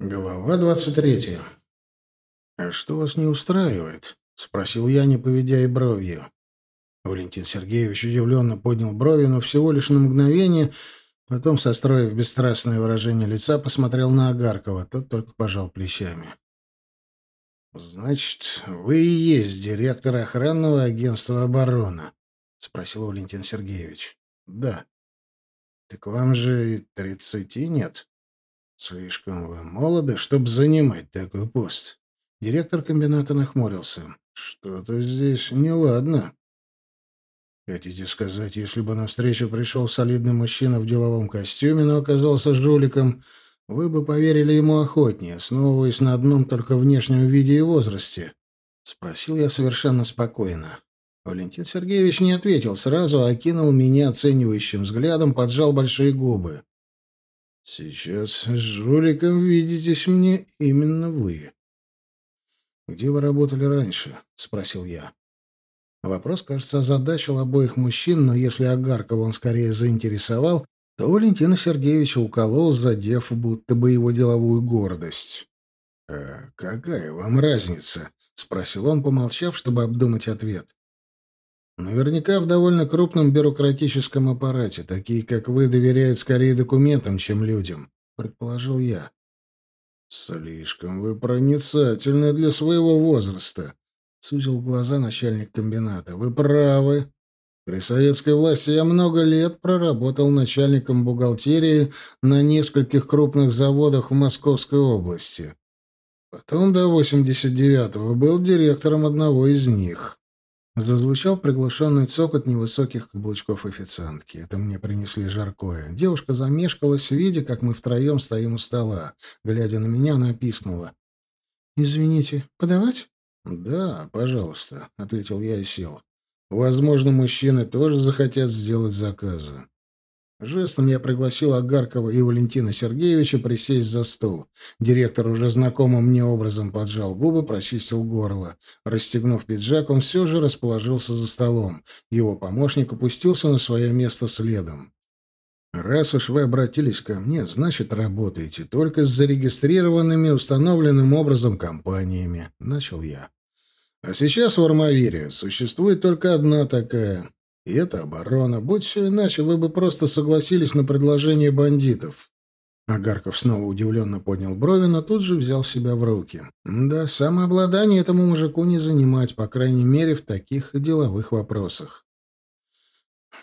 Глава двадцать третья. «А что вас не устраивает?» — спросил я, не поведя и бровью. Валентин Сергеевич удивленно поднял брови, но всего лишь на мгновение, потом, состроив бесстрастное выражение лица, посмотрел на Агаркова. Тот только пожал плечами. «Значит, вы и есть директор охранного агентства «Оборона», — спросил Валентин Сергеевич. «Да». «Так вам же и тридцати нет?» «Слишком вы молоды, чтобы занимать такой пост». Директор комбината нахмурился. «Что-то здесь неладно». «Хотите сказать, если бы на встречу пришел солидный мужчина в деловом костюме, но оказался жуликом, вы бы поверили ему охотнее, основываясь на одном только внешнем виде и возрасте?» — спросил я совершенно спокойно. Валентин Сергеевич не ответил сразу, а окинул меня оценивающим взглядом, поджал большие губы. Сейчас с жуликом видитесь мне именно вы. Где вы работали раньше? спросил я. Вопрос, кажется, озадачил обоих мужчин, но если Агаркова он скорее заинтересовал, то Валентина Сергеевича уколол, задев будто бы его деловую гордость. «А какая вам разница?» — спросил он, помолчав, чтобы обдумать ответ. Наверняка в довольно крупном бюрократическом аппарате, такие, как вы, доверяют скорее документам, чем людям, предположил я. Слишком вы проницательны для своего возраста, сузил глаза начальник комбината. Вы правы. При советской власти я много лет проработал начальником бухгалтерии на нескольких крупных заводах в Московской области. Потом до 89-го был директором одного из них. Зазвучал приглушенный цокот невысоких каблучков официантки. Это мне принесли жаркое. Девушка замешкалась, видя, как мы втроем стоим у стола. Глядя на меня, она пискнула. «Извините, подавать?» «Да, пожалуйста», — ответил я и сел. «Возможно, мужчины тоже захотят сделать заказы». Жестом я пригласил Агаркова и Валентина Сергеевича присесть за стол. Директор уже знакомым мне образом поджал губы, прочистил горло. Расстегнув пиджак, он все же расположился за столом. Его помощник опустился на свое место следом. «Раз уж вы обратились ко мне, значит, работаете только с зарегистрированными, установленным образом компаниями», — начал я. «А сейчас в Армавире существует только одна такая и это оборона. Будь все иначе, вы бы просто согласились на предложение бандитов. Агарков снова удивленно поднял брови, но тут же взял себя в руки. Да, самообладание этому мужику не занимать, по крайней мере, в таких деловых вопросах.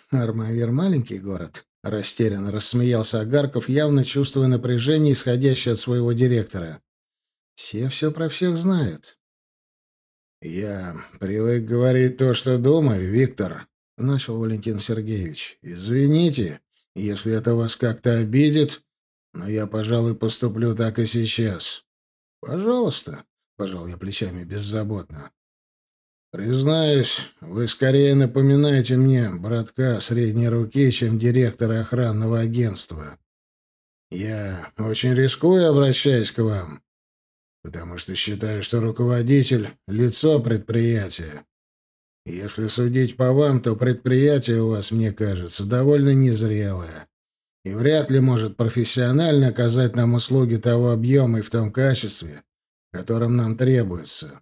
Армавир — маленький город. Растерянно рассмеялся Агарков, явно чувствуя напряжение, исходящее от своего директора. Все все про всех знают. «Я привык говорить то, что думаю, Виктор», — начал Валентин Сергеевич. «Извините, если это вас как-то обидит, но я, пожалуй, поступлю так и сейчас». «Пожалуйста», — пожал я плечами беззаботно. «Признаюсь, вы скорее напоминаете мне братка средней руки, чем директора охранного агентства. Я очень рискую, обращаясь к вам, потому что считаю, что руководитель — лицо предприятия. Если судить по вам, то предприятие у вас, мне кажется, довольно незрелое и вряд ли может профессионально оказать нам услуги того объема и в том качестве, которым нам требуется.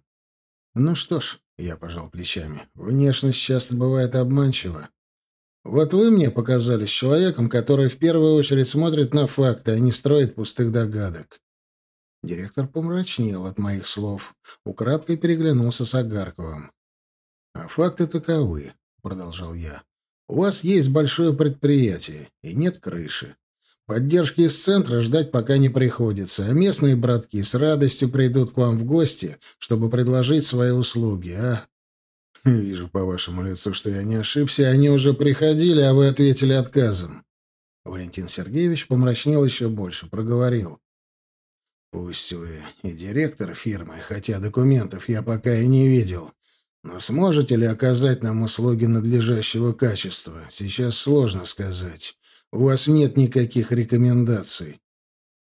Ну что ж, я пожал плечами. Внешность часто бывает обманчива. Вот вы мне показались человеком, который в первую очередь смотрит на факты, а не строит пустых догадок. Директор помрачнел от моих слов, украдкой переглянулся с Агарковым. А факты таковы, продолжал я. У вас есть большое предприятие и нет крыши. Поддержки из центра ждать пока не приходится, а местные братки с радостью придут к вам в гости, чтобы предложить свои услуги, а? Вижу по вашему лицу, что я не ошибся, они уже приходили, а вы ответили отказом. Валентин Сергеевич помрачнел еще больше, проговорил. Пусть вы и директор фирмы, хотя документов я пока и не видел, но сможете ли оказать нам услуги надлежащего качества? Сейчас сложно сказать. У вас нет никаких рекомендаций.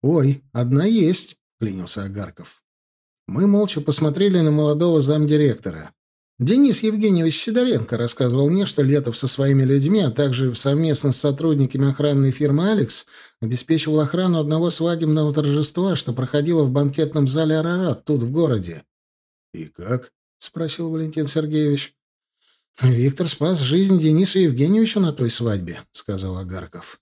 Ой, одна есть, клянился Агарков. Мы молча посмотрели на молодого замдиректора. Денис Евгеньевич Сидоренко рассказывал мне, что Летов со своими людьми, а также совместно с сотрудниками охранной фирмы «Алекс» обеспечивал охрану одного свадебного торжества, что проходило в банкетном зале «Арарат» тут, в городе. «И как?» — спросил Валентин Сергеевич. «Виктор спас жизнь Денису Евгеньевичу на той свадьбе», — сказал Агарков.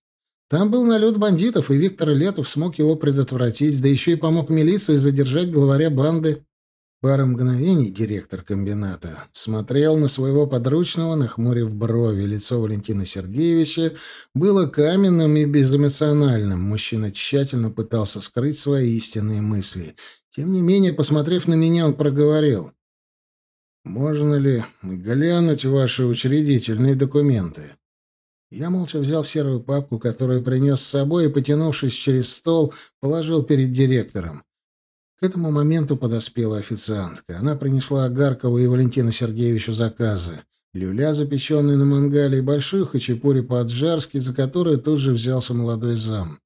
«Там был налет бандитов, и Виктор Летов смог его предотвратить, да еще и помог милиции задержать главаря банды». Пару мгновений директор комбината смотрел на своего подручного, нахмурив брови. Лицо Валентина Сергеевича было каменным и безэмоциональным. Мужчина тщательно пытался скрыть свои истинные мысли. Тем не менее, посмотрев на меня, он проговорил. «Можно ли глянуть ваши учредительные документы?» Я молча взял серую папку, которую принес с собой, и, потянувшись через стол, положил перед директором. К этому моменту подоспела официантка. Она принесла Агаркову и Валентину Сергеевичу заказы. Люля, запеченный на мангале, и большую хачапури по-аджарски, за которую тут же взялся молодой зам.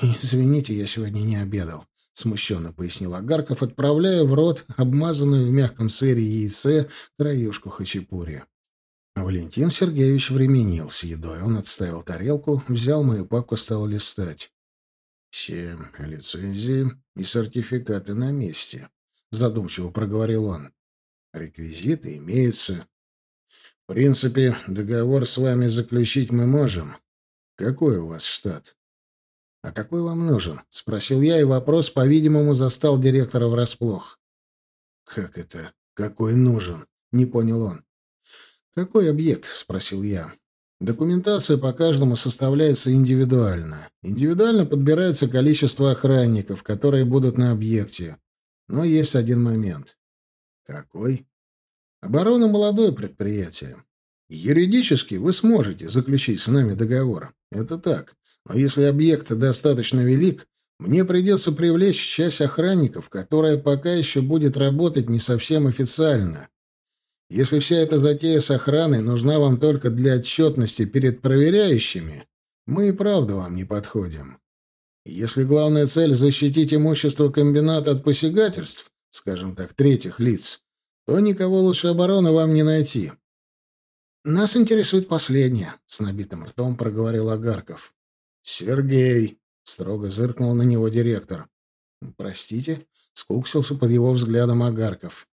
«Извините, я сегодня не обедал», — смущенно пояснил Агарков, отправляя в рот обмазанную в мягком сыре яйце краюшку хачапури. Валентин Сергеевич временил с едой. Он отставил тарелку, взял мою папку, стал листать. «Все лицензии и сертификаты на месте», — задумчиво проговорил он. «Реквизиты имеются. В принципе, договор с вами заключить мы можем. Какой у вас штат?» «А какой вам нужен?» — спросил я, и вопрос, по-видимому, застал директора врасплох. «Как это? Какой нужен?» — не понял он. «Какой объект?» — спросил я. Документация по каждому составляется индивидуально. Индивидуально подбирается количество охранников, которые будут на объекте. Но есть один момент. Какой? Оборона — молодое предприятие. Юридически вы сможете заключить с нами договор. Это так. Но если объект достаточно велик, мне придется привлечь часть охранников, которая пока еще будет работать не совсем официально. Если вся эта затея с охраной нужна вам только для отчетности перед проверяющими, мы и правда вам не подходим. Если главная цель — защитить имущество комбината от посягательств, скажем так, третьих лиц, то никого лучше обороны вам не найти. «Нас интересует последнее», — с набитым ртом проговорил Агарков. «Сергей», — строго зыркнул на него директор. «Простите», — скуксился под его взглядом Агарков.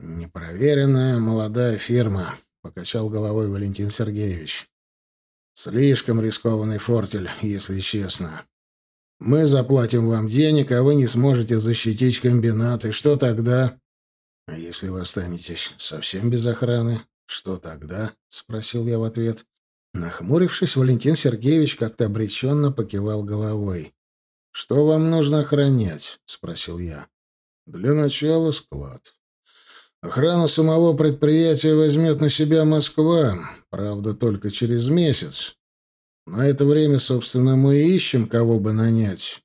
«Непроверенная молодая фирма», — покачал головой Валентин Сергеевич. «Слишком рискованный фортель, если честно. Мы заплатим вам денег, а вы не сможете защитить комбинат, и что тогда?» «А если вы останетесь совсем без охраны, что тогда?» — спросил я в ответ. Нахмурившись, Валентин Сергеевич как-то обреченно покивал головой. «Что вам нужно охранять?» — спросил я. «Для начала склад. Охрану самого предприятия возьмет на себя Москва, правда, только через месяц. На это время, собственно, мы и ищем, кого бы нанять.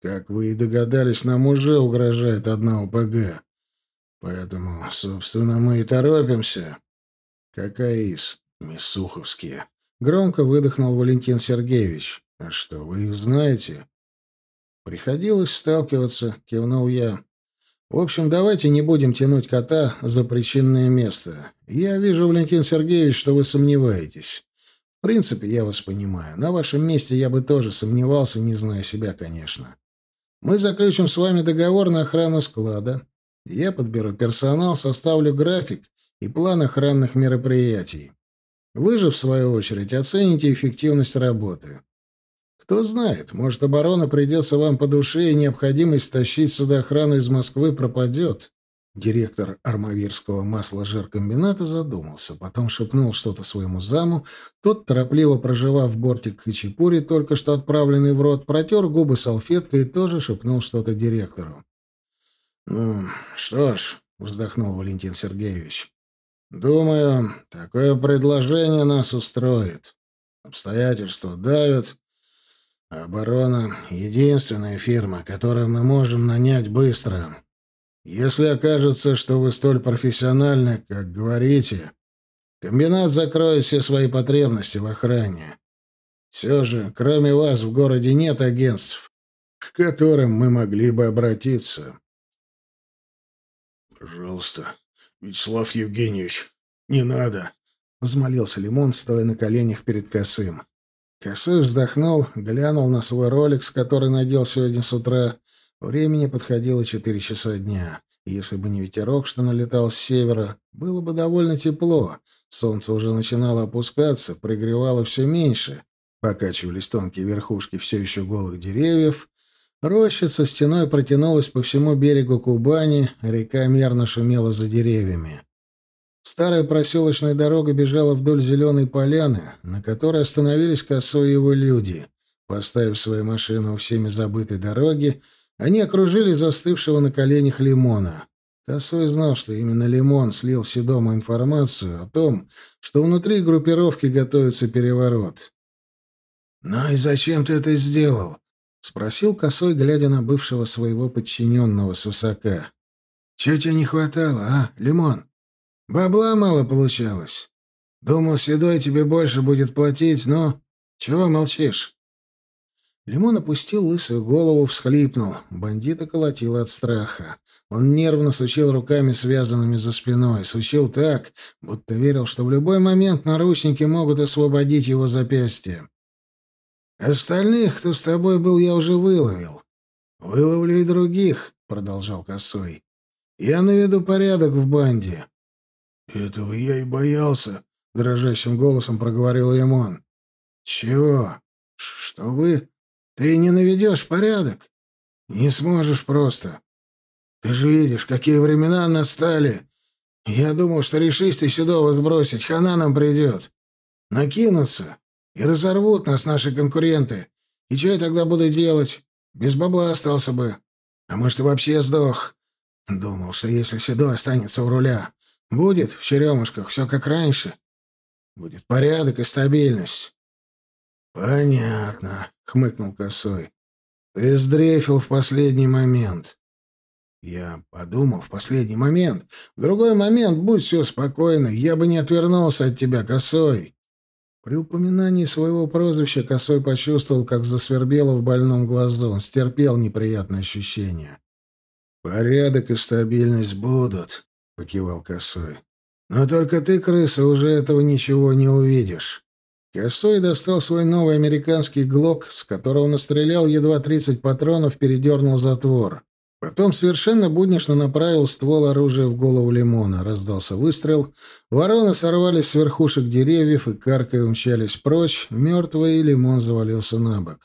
Как вы и догадались, нам уже угрожает одна УПГ. Поэтому, собственно, мы и торопимся. Какая из? Мисуховские. Громко выдохнул Валентин Сергеевич. А что, вы их знаете? Приходилось сталкиваться, кивнул я. В общем, давайте не будем тянуть кота за причинное место. Я вижу, Валентин Сергеевич, что вы сомневаетесь. В принципе, я вас понимаю. На вашем месте я бы тоже сомневался, не зная себя, конечно. Мы заключим с вами договор на охрану склада. Я подберу персонал, составлю график и план охранных мероприятий. Вы же, в свою очередь, оцените эффективность работы. Кто знает, может, оборона придется вам по душе, и необходимость тащить сюда охрану из Москвы пропадет. Директор Армавирского масложиркомбината задумался, потом шепнул что-то своему заму. Тот, торопливо проживав бортик хачапури, только что отправленный в рот, протер губы салфеткой и тоже шепнул что-то директору. «Ну, что ж», — вздохнул Валентин Сергеевич, — «думаю, такое предложение нас устроит. Обстоятельства давят, Оборона — единственная фирма, которую мы можем нанять быстро. Если окажется, что вы столь профессиональны, как говорите, комбинат закроет все свои потребности в охране. Все же, кроме вас, в городе нет агентств, к которым мы могли бы обратиться. Пожалуйста, Вячеслав Евгеньевич, не надо!» — взмолился Лимон, стоя на коленях перед Косым. Косой вздохнул, глянул на свой роликс, который надел сегодня с утра. Времени подходило четыре часа дня. Если бы не ветерок, что налетал с севера, было бы довольно тепло. Солнце уже начинало опускаться, пригревало все меньше. Покачивались тонкие верхушки все еще голых деревьев. Рощица стеной протянулась по всему берегу Кубани, река мерно шумела за деревьями. Старая проселочная дорога бежала вдоль зеленой поляны, на которой остановились косой его люди. Поставив свои машины у всеми забытой дороги, они окружили застывшего на коленях Лимона. Косой знал, что именно Лимон слил Седому информацию о том, что внутри группировки готовится переворот. «Ну и зачем ты это сделал?» — спросил Косой, глядя на бывшего своего подчиненного с высока. «Чего тебе не хватало, а, Лимон? Бабла мало получалось. Думал, Седой тебе больше будет платить, но... Чего молчишь?» Лимон опустил лысую голову, всхлипнул. Бандита колотило от страха. Он нервно сучил руками, связанными за спиной. Сучил так, будто верил, что в любой момент наручники могут освободить его запястье. «Остальных, кто с тобой был, я уже выловил. Выловлю и других», — продолжал Косой. «Я наведу порядок в банде». «Этого я и боялся», — дрожащим голосом проговорил Лимон. «Чего? Что вы...» Ты не наведешь порядок. Не сможешь просто. Ты же видишь, какие времена настали. Я думал, что решись ты Седова сбросить, хана нам придет. Накинутся и разорвут нас наши конкуренты. И что я тогда буду делать? Без бабла остался бы. А может, и вообще сдох. Думал, что если Седой останется у руля, будет в черемушках все как раньше. Будет порядок и стабильность. «Понятно», — хмыкнул Косой. «Ты сдрейфил в последний момент». Я подумал в последний момент. В другой момент, будь все спокойно, я бы не отвернулся от тебя, Косой. При упоминании своего прозвища Косой почувствовал, как засвербело в больном глазу. Он стерпел неприятное ощущение. «Порядок и стабильность будут», — покивал Косой. «Но только ты, крыса, уже этого ничего не увидишь. Косой достал свой новый американский ГЛОК, с которого настрелял едва 30 патронов, передернул затвор. Потом совершенно буднично направил ствол оружия в голову лимона. Раздался выстрел. Вороны сорвались с верхушек деревьев и каркой умчались прочь. Мертвый лимон завалился на бок.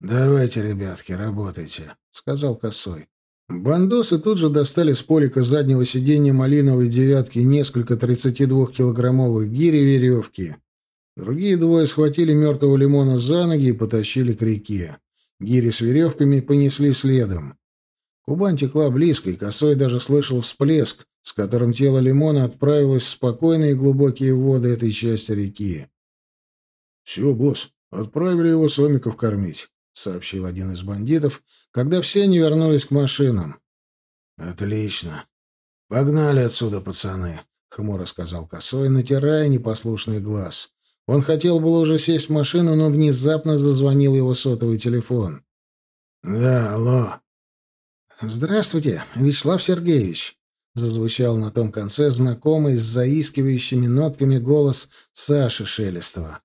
«Давайте, ребятки, работайте», — сказал Косой. Бандосы тут же достали с полика заднего сиденья малиновой девятки несколько 32-килограммовых гири веревки Другие двое схватили мертвого лимона за ноги и потащили к реке. Гири с веревками понесли следом. Кубань текла близко, и Косой даже слышал всплеск, с которым тело лимона отправилось в спокойные и глубокие воды этой части реки. «Все, босс, отправили его сомиков кормить», — сообщил один из бандитов, когда все они вернулись к машинам. «Отлично. Погнали отсюда, пацаны», — хмуро сказал Косой, натирая непослушный глаз. Он хотел было уже сесть в машину, но внезапно зазвонил его сотовый телефон. «Да, алло». «Здравствуйте, Вячеслав Сергеевич», — зазвучал на том конце знакомый с заискивающими нотками голос Саши Шелестова.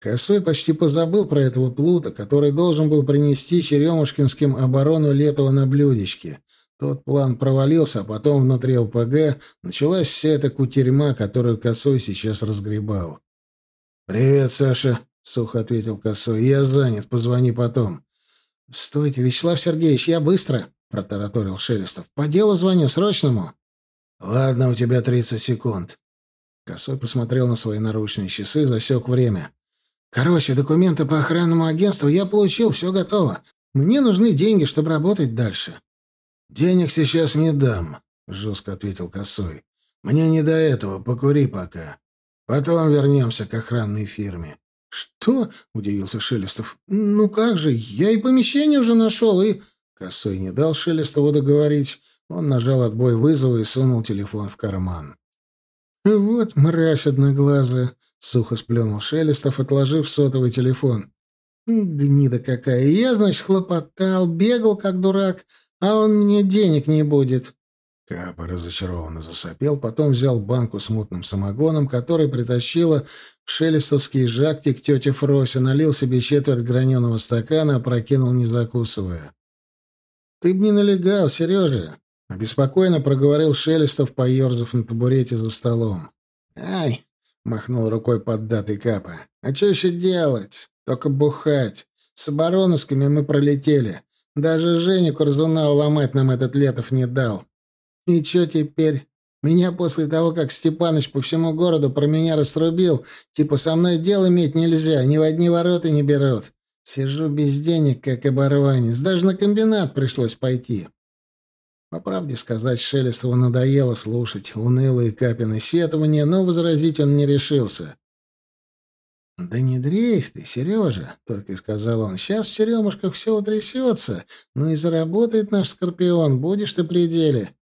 Косой почти позабыл про этого плута, который должен был принести Черемушкинским оборону Летова на блюдечке. Тот план провалился, а потом внутри ОПГ началась вся эта кутерьма, которую Косой сейчас разгребал. «Привет, Саша», — сухо ответил Косой. «Я занят, позвони потом». «Стойте, Вячеслав Сергеевич, я быстро», — протараторил Шелестов. «По делу звоню, срочному». «Ладно, у тебя тридцать секунд». Косой посмотрел на свои наручные часы, засек время. «Короче, документы по охранному агентству я получил, все готово. Мне нужны деньги, чтобы работать дальше». «Денег сейчас не дам», — жестко ответил Косой. «Мне не до этого, покури пока». Потом вернемся к охранной фирме. — Что? — удивился Шелестов. — Ну как же, я и помещение уже нашел, и... Косой не дал Шелестову договорить. Он нажал отбой вызова и сунул телефон в карман. — Вот мразь одноглазая, — сухо сплюнул Шелестов, отложив сотовый телефон. — Гнида какая! Я, значит, хлопотал, бегал, как дурак, а он мне денег не будет. Капа разочарованно засопел, потом взял банку с мутным самогоном, который притащила в шелестовский жактик тетя Фрося, налил себе четверть граненого стакана, опрокинул, не закусывая. — Ты б не налегал, Сережа! — обеспокоенно проговорил Шелестов, поерзав на табурете за столом. — Ай! — махнул рукой поддатый Капа. — А что еще делать? Только бухать. С обороновскими мы пролетели. Даже Женю Корзуна уломать нам этот Летов не дал. И что теперь? Меня после того, как Степаныч по всему городу про меня раструбил, типа со мной дел иметь нельзя, ни в одни ворота не берут. Сижу без денег, как оборванец. Даже на комбинат пришлось пойти. По правде сказать, Шелестову надоело слушать унылые капины сетования, но возразить он не решился. «Да не дрейф ты, Сережа», — только и сказал он. «Сейчас в черемушках все утрясется, ну и заработает наш скорпион, будешь ты при деле».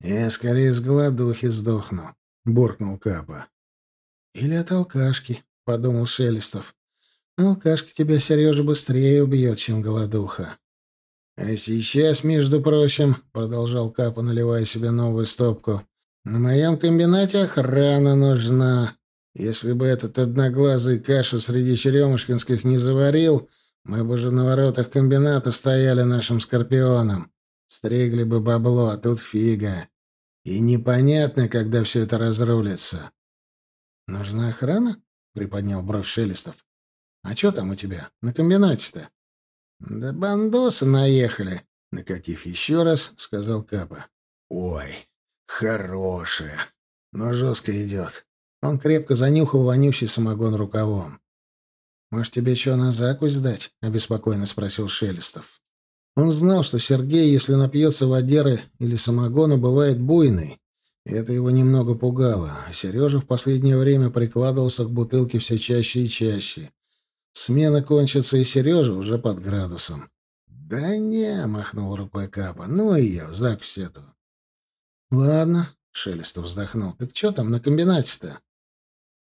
«Я скорее с голодухи сдохну», — буркнул Капа. «Или от алкашки», — подумал Шелестов. «Алкашка тебя, Сережа, быстрее убьет, чем голодуха». «А сейчас, между прочим», — продолжал Капа, наливая себе новую стопку, — «на моем комбинате охрана нужна». Если бы этот одноглазый кашу среди черемушкинских не заварил, мы бы уже на воротах комбината стояли нашим скорпионом. Стригли бы бабло, а тут фига. И непонятно, когда все это разрулится. «Нужна охрана?» — приподнял бровь Шелестов. «А что там у тебя? На комбинате-то?» «Да бандосы наехали», — накатив еще раз, сказал Капа. «Ой, хорошая, но жестко идет. Он крепко занюхал вонючий самогон рукавом. «Может, тебе что на закусь дать?» — обеспокоенно спросил Шелестов. Он знал, что Сергей, если напьется водеры или самогона, бывает буйный. И это его немного пугало. А Сережа в последнее время прикладывался к бутылке все чаще и чаще. Смена кончится, и Сережа уже под градусом. «Да не», — махнул рукой Капа, — «ну ее, закусь эту». «Ладно», — Шелестов вздохнул, — «так что там на комбинате-то?»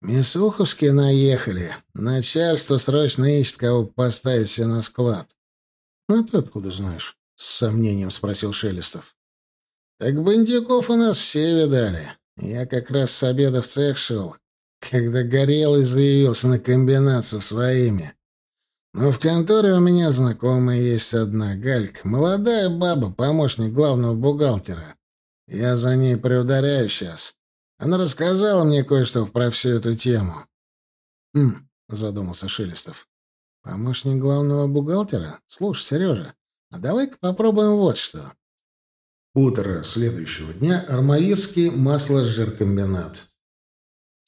Месуховские наехали. Начальство срочно ищет, кого поставить себе на склад. — А ты откуда знаешь? — с сомнением спросил Шелестов. — Так бандюков у нас все видали. Я как раз с обеда в цех шел, когда Горелый заявился на комбинат со своими. Но в конторе у меня знакомая есть одна, Галька, молодая баба, помощник главного бухгалтера. Я за ней приударяю сейчас. Она рассказала мне кое-что про всю эту тему. «Хм», — задумался Шелестов. «Помощник главного бухгалтера? Слушай, Сережа, а давай-ка попробуем вот что». Утро следующего дня. Армавирский масло-жиркомбинат.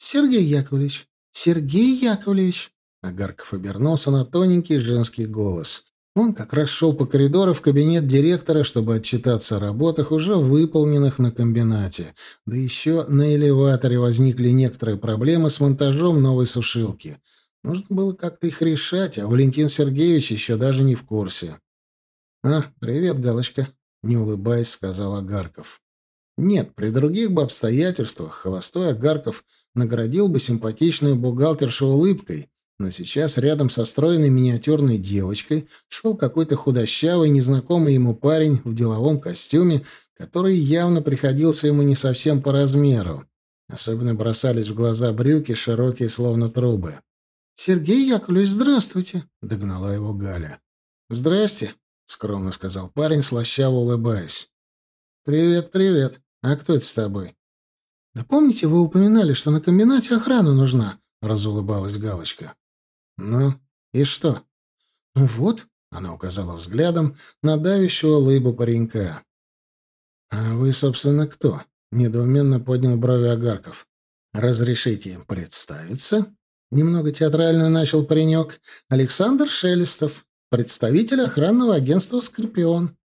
«Сергей Яковлевич! Сергей Яковлевич!» Агарков обернулся на тоненький женский голос. Он как раз шел по коридору в кабинет директора, чтобы отчитаться о работах, уже выполненных на комбинате. Да еще на элеваторе возникли некоторые проблемы с монтажом новой сушилки. Нужно было как-то их решать, а Валентин Сергеевич еще даже не в курсе. «А, привет, Галочка», — не улыбаясь, сказал Агарков. Нет, при других бы обстоятельствах холостой Агарков наградил бы симпатичную бухгалтершу улыбкой, но сейчас рядом со стройной миниатюрной девочкой шел какой-то худощавый, незнакомый ему парень в деловом костюме, который явно приходился ему не совсем по размеру. Особенно бросались в глаза брюки, широкие, словно трубы. «Сергей Яковлевич, здравствуйте!» — догнала его Галя. «Здрасте!» — скромно сказал парень, слащаво улыбаясь. «Привет, привет. А кто это с тобой?» «Да помните, вы упоминали, что на комбинате охрана нужна?» — разулыбалась Галочка. «Ну, и что?» «Ну вот», — она указала взглядом на давящего лыбу паренька. «А вы, собственно, кто?» — недоуменно поднял брови Агарков. «Разрешите им представиться?» Немного театрально начал паренек. «Александр Шелестов, представитель охранного агентства «Скорпион».